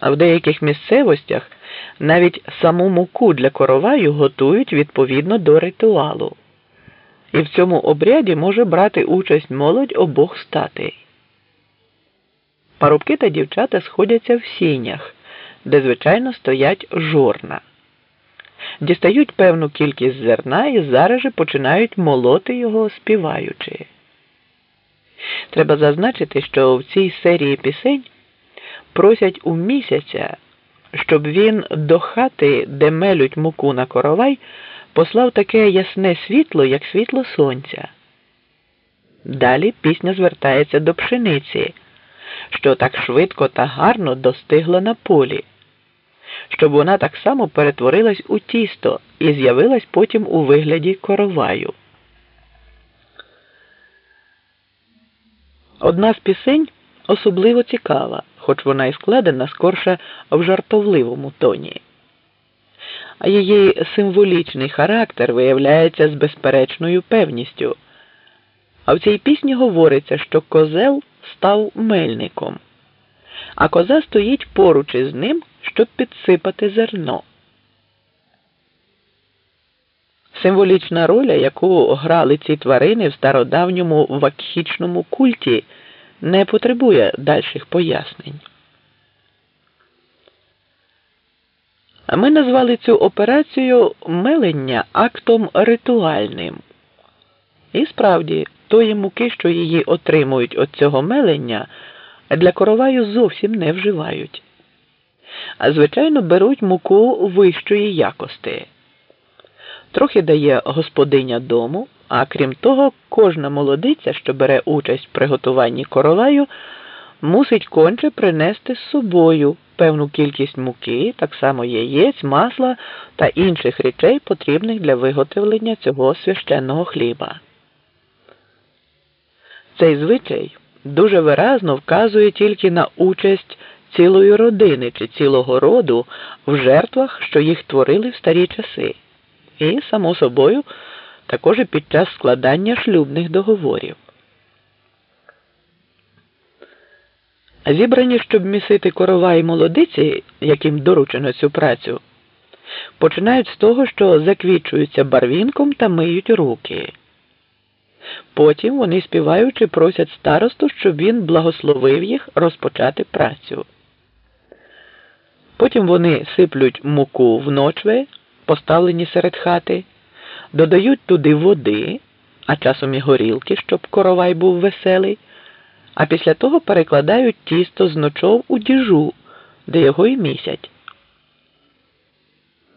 А в деяких місцевостях навіть саму муку для короваю готують відповідно до ритуалу. І в цьому обряді може брати участь молодь обох статей. Парубки та дівчата сходяться в сінях, де, звичайно, стоять жорна. Дістають певну кількість зерна і зараз же починають молоти його співаючи. Треба зазначити, що в цій серії пісень просять у місяця, щоб він до хати, де мелють муку на коровай, послав таке ясне світло, як світло сонця. Далі пісня звертається до пшениці, що так швидко та гарно достигла на полі, щоб вона так само перетворилась у тісто і з'явилась потім у вигляді короваю. Одна з пісень особливо цікава, хоч вона і складена скорше в жартовливому тоні. А її символічний характер виявляється з безперечною певністю. А в цій пісні говориться, що козел став мельником, а коза стоїть поруч із ним, щоб підсипати зерно. Символічна роля, яку грали ці тварини в стародавньому вакхічному культі, не потребує дальших пояснень. Ми назвали цю операцію мелення актом ритуальним. І справді, тої муки, що її отримують від цього мелення, для короваю зовсім не вживають. А звичайно, беруть муку вищої якості. Трохи дає господиня дому, а крім того, кожна молодиця, що бере участь в приготуванні короваю, мусить конче принести з собою певну кількість муки, так само яєць, масла та інших речей, потрібних для виготовлення цього священного хліба. Цей звичай дуже виразно вказує тільки на участь цілої родини чи цілого роду в жертвах, що їх творили в старі часи, і, само собою, також і під час складання шлюбних договорів. Зібрані, щоб місити корова і молодиці, яким доручено цю працю, починають з того, що заквічуються барвінком та миють руки. Потім вони співаючи просять старосту, щоб він благословив їх розпочати працю. Потім вони сиплють муку в ночве, поставлені серед хати, додають туди води, а часом і горілки, щоб коровай був веселий а після того перекладають тісто з ночов у діжу, де його і місять.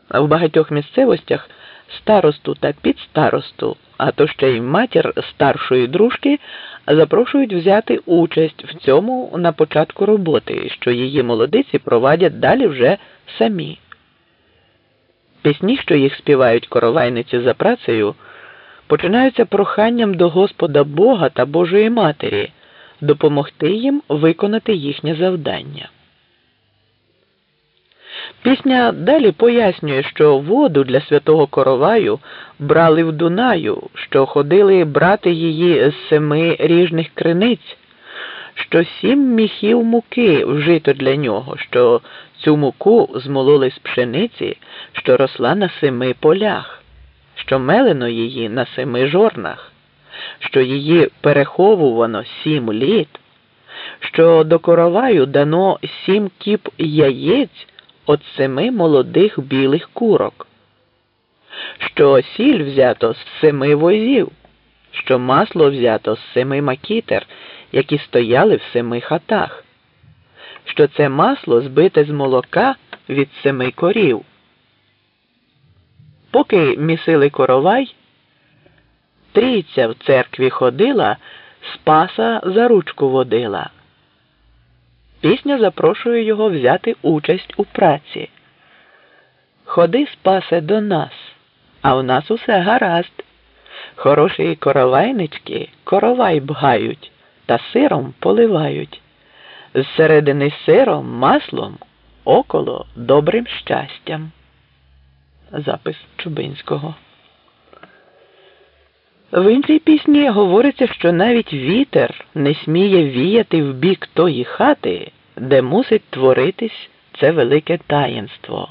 А в багатьох місцевостях старосту та підстаросту, а то ще й матір старшої дружки запрошують взяти участь в цьому на початку роботи, що її молодиці провадять далі вже самі. Пісні, що їх співають коровайниці за працею, починаються проханням до Господа Бога та Божої Матері допомогти їм виконати їхнє завдання. Пісня далі пояснює, що воду для святого короваю брали в Дунаю, що ходили брати її з семи ріжних криниць, що сім міхів муки вжито для нього, що цю муку змололи з пшениці, що росла на семи полях, що мелено її на семи жорнах що її переховувано сім літ, що до короваю дано сім кіп яєць от семи молодих білих курок, що сіль взято з семи возів, що масло взято з семи макітер, які стояли в семи хатах, що це масло збите з молока від семи корів. Поки місили коровай. Трійця в церкві ходила, Спаса за ручку водила. Пісня запрошує його взяти участь у праці. Ходи, спасе, до нас, а в нас усе гаразд. Хороші коровайнички коровай бгають та сиром поливають. Зсередини сиром, маслом, около добрим щастям. Запис Чубинського в іншій пісні говориться, що навіть вітер не сміє віяти в бік тої хати, де мусить творитись це велике таїнство.